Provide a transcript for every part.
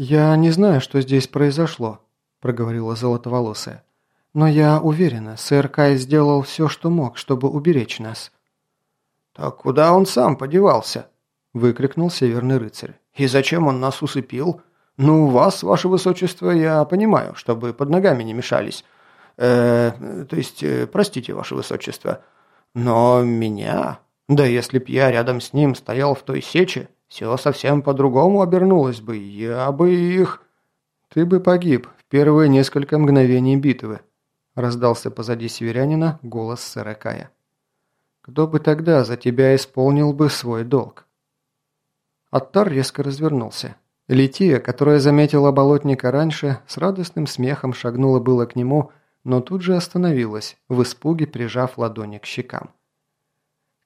«Я не знаю, что здесь произошло», – проговорила Золотоволосая. «Но я уверена, сэр Кай сделал все, что мог, чтобы уберечь нас». «Так куда он сам подевался?» – выкрикнул Северный рыцарь. «И зачем он нас усыпил? Ну, вас, ваше высочество, я понимаю, чтобы под ногами не мешались. Э, то есть, э, простите, ваше высочество. Но меня... Да если б я рядом с ним стоял в той сече, все совсем по-другому обернулось бы. Я бы их...» «Ты бы погиб в первые несколько мгновений битвы», – раздался позади северянина голос сэра. «Кто бы тогда за тебя исполнил бы свой долг?» Аттар резко развернулся. Лития, которая заметила болотника раньше, с радостным смехом шагнула было к нему, но тут же остановилась, в испуге прижав ладони к щекам.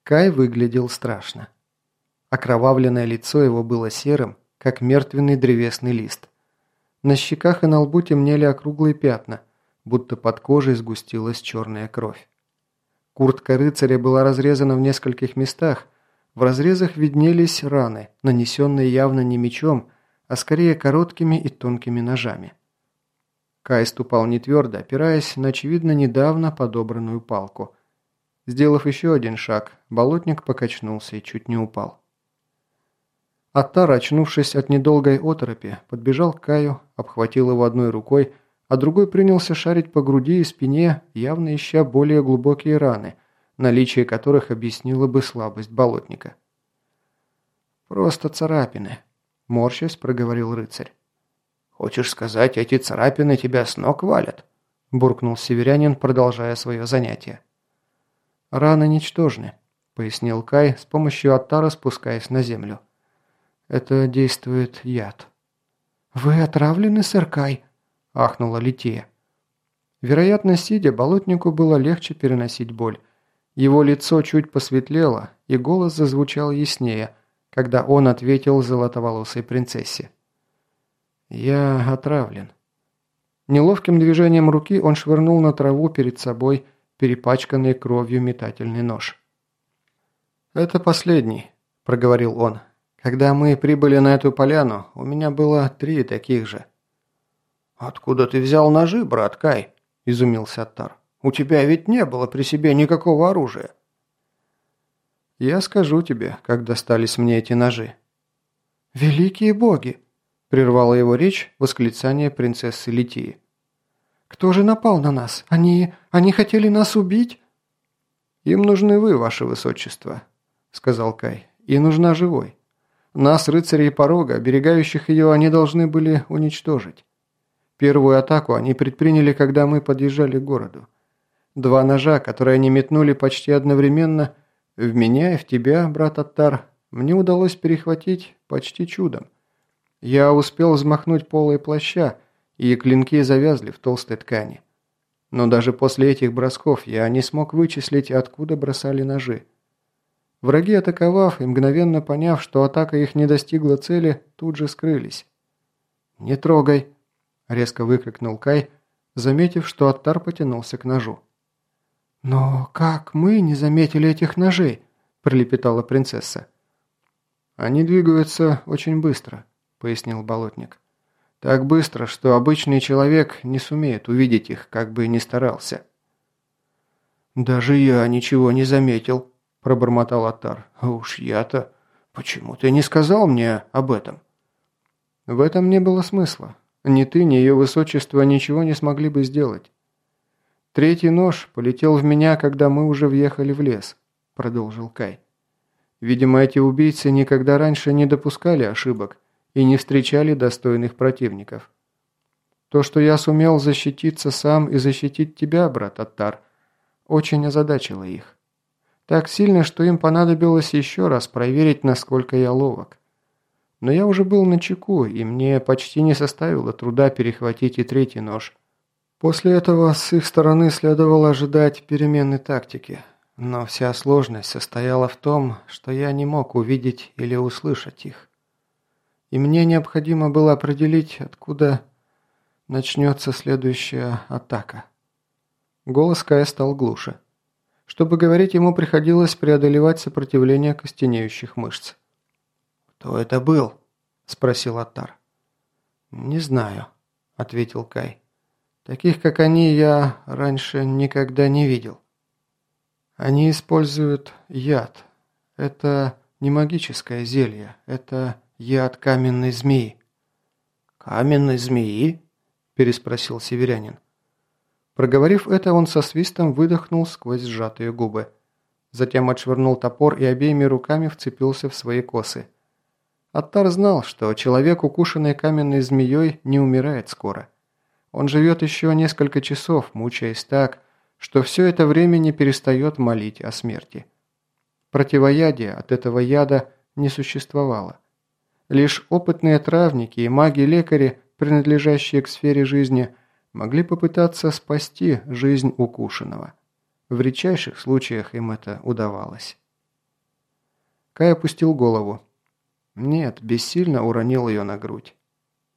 Кай выглядел страшно. Окровавленное лицо его было серым, как мертвенный древесный лист. На щеках и на лбу темнели округлые пятна, будто под кожей сгустилась черная кровь. Куртка рыцаря была разрезана в нескольких местах, в разрезах виднелись раны, нанесенные явно не мечом, а скорее короткими и тонкими ножами. Кай ступал не твердо, опираясь на очевидно недавно подобранную палку. Сделав еще один шаг, болотник покачнулся и чуть не упал. Аттар, очнувшись от недолгой оторопи, подбежал к Каю, обхватил его одной рукой, а другой принялся шарить по груди и спине, явно ища более глубокие раны, наличие которых объяснило бы слабость болотника. «Просто царапины», – морщась проговорил рыцарь. «Хочешь сказать, эти царапины тебя с ног валят?» – буркнул северянин, продолжая свое занятие. «Раны ничтожны», – пояснил Кай, с помощью оттара спускаясь на землю. Это действует яд. «Вы отравлены, сэр Кай?» – ахнула Лития. Вероятно, сидя, болотнику было легче переносить боль. Его лицо чуть посветлело, и голос зазвучал яснее, когда он ответил золотоволосой принцессе. «Я отравлен». Неловким движением руки он швырнул на траву перед собой перепачканный кровью метательный нож. «Это последний», – проговорил он. Когда мы прибыли на эту поляну, у меня было три таких же». «Откуда ты взял ножи, брат Кай?» – изумился Аттар. «У тебя ведь не было при себе никакого оружия». «Я скажу тебе, как достались мне эти ножи». «Великие боги!» – прервала его речь восклицание принцессы Литии. «Кто же напал на нас? Они... они хотели нас убить?» «Им нужны вы, ваше высочество», – сказал Кай. «И нужна живой. Нас, рыцарей порога, оберегающих ее, они должны были уничтожить. Первую атаку они предприняли, когда мы подъезжали к городу. Два ножа, которые они метнули почти одновременно, в меня и в тебя, брат Аттар, мне удалось перехватить почти чудом. Я успел взмахнуть полой плаща, и клинки завязли в толстой ткани. Но даже после этих бросков я не смог вычислить, откуда бросали ножи. Враги, атаковав и мгновенно поняв, что атака их не достигла цели, тут же скрылись. «Не трогай!» – резко выкрикнул Кай, заметив, что Аттар потянулся к ножу. «Но как мы не заметили этих ножей?» – пролепетала принцесса. «Они двигаются очень быстро», – пояснил болотник. «Так быстро, что обычный человек не сумеет увидеть их, как бы ни старался». «Даже я ничего не заметил», – пробормотал Атар. «А уж я-то... Почему ты не сказал мне об этом?» «В этом не было смысла. Ни ты, ни ее высочество ничего не смогли бы сделать. Третий нож полетел в меня, когда мы уже въехали в лес», – продолжил Кай. «Видимо, эти убийцы никогда раньше не допускали ошибок и не встречали достойных противников. То, что я сумел защититься сам и защитить тебя, брат Аттар, очень озадачило их». Так сильно, что им понадобилось еще раз проверить, насколько я ловок. Но я уже был на чеку, и мне почти не составило труда перехватить и третий нож. После этого с их стороны следовало ожидать перемены тактики. Но вся сложность состояла в том, что я не мог увидеть или услышать их. И мне необходимо было определить, откуда начнется следующая атака. Голос Кая стал глуше. Чтобы говорить, ему приходилось преодолевать сопротивление костенеющих мышц. «Кто это был?» – спросил Аттар. «Не знаю», – ответил Кай. «Таких, как они, я раньше никогда не видел. Они используют яд. Это не магическое зелье, это яд каменной змеи». «Каменной змеи?» – переспросил северянин. Проговорив это, он со свистом выдохнул сквозь сжатые губы. Затем отшвырнул топор и обеими руками вцепился в свои косы. Аттар знал, что человек, укушенный каменной змеей, не умирает скоро. Он живет еще несколько часов, мучаясь так, что все это время не перестает молить о смерти. Противоядия от этого яда не существовало. Лишь опытные травники и маги-лекари, принадлежащие к сфере жизни, могли попытаться спасти жизнь укушенного. В редчайших случаях им это удавалось. Кай опустил голову. Нет, бессильно уронил ее на грудь.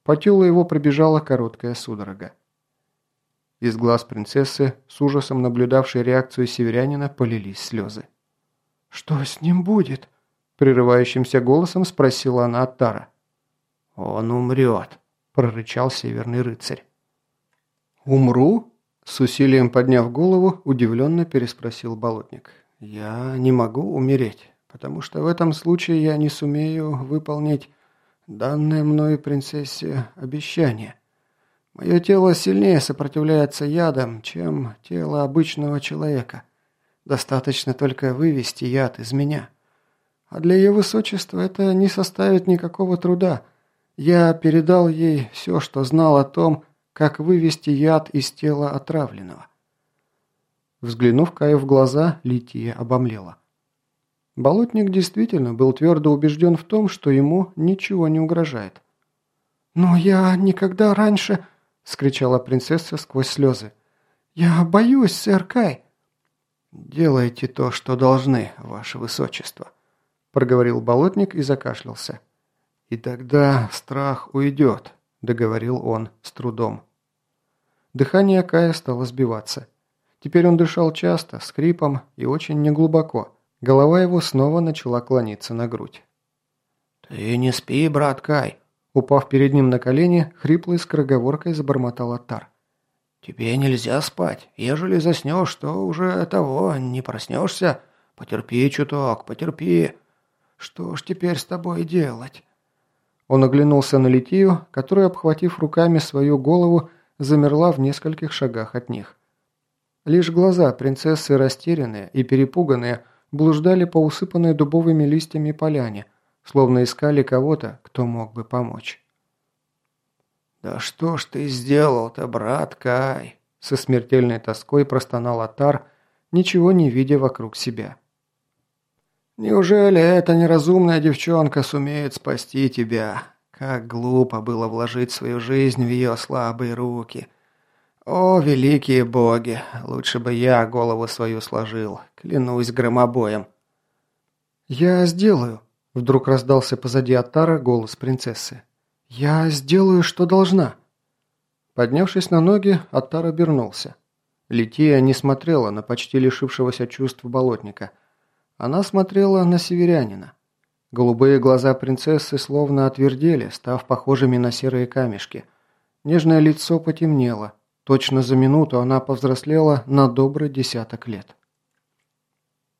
По телу его пробежала короткая судорога. Из глаз принцессы, с ужасом наблюдавшей реакцию северянина, полились слезы. «Что с ним будет?» – прерывающимся голосом спросила она от Тара. «Он умрет», – прорычал северный рыцарь. «Умру?» – с усилием подняв голову, удивленно переспросил болотник. «Я не могу умереть, потому что в этом случае я не сумею выполнить данное мною принцессе обещание. Мое тело сильнее сопротивляется ядам, чем тело обычного человека. Достаточно только вывести яд из меня. А для ее высочества это не составит никакого труда. Я передал ей все, что знал о том, как вывести яд из тела отравленного. Взглянув Каю в глаза, Лития обомлела. Болотник действительно был твердо убежден в том, что ему ничего не угрожает. «Но я никогда раньше...» — скричала принцесса сквозь слезы. «Я боюсь, сэр Кай!» «Делайте то, что должны, ваше высочество», — проговорил болотник и закашлялся. «И тогда страх уйдет, договорил он с трудом. Дыхание Кая стало сбиваться. Теперь он дышал часто, скрипом и очень неглубоко. Голова его снова начала клониться на грудь. «Ты не спи, брат Кай!» Упав перед ним на колени, хриплой скороговоркой забормотал Аттар. «Тебе нельзя спать. Ежели заснешь, то уже того, не проснешься. Потерпи чуток, потерпи. Что ж теперь с тобой делать?» Он оглянулся на Литию, которая, обхватив руками свою голову, замерла в нескольких шагах от них. Лишь глаза принцессы, растерянные и перепуганные, блуждали по усыпанной дубовыми листьями поляне, словно искали кого-то, кто мог бы помочь. «Да что ж ты сделал-то, брат Кай?» Со смертельной тоской простонал Атар, ничего не видя вокруг себя. «Неужели эта неразумная девчонка сумеет спасти тебя? Как глупо было вложить свою жизнь в ее слабые руки. О, великие боги, лучше бы я голову свою сложил, клянусь громобоем». «Я сделаю», — вдруг раздался позади Атара голос принцессы. «Я сделаю, что должна». Поднявшись на ноги, Атар обернулся. Лития не смотрела на почти лишившегося чувств болотника — она смотрела на северянина. Голубые глаза принцессы словно отвердели, став похожими на серые камешки. Нежное лицо потемнело. Точно за минуту она повзрослела на добрый десяток лет.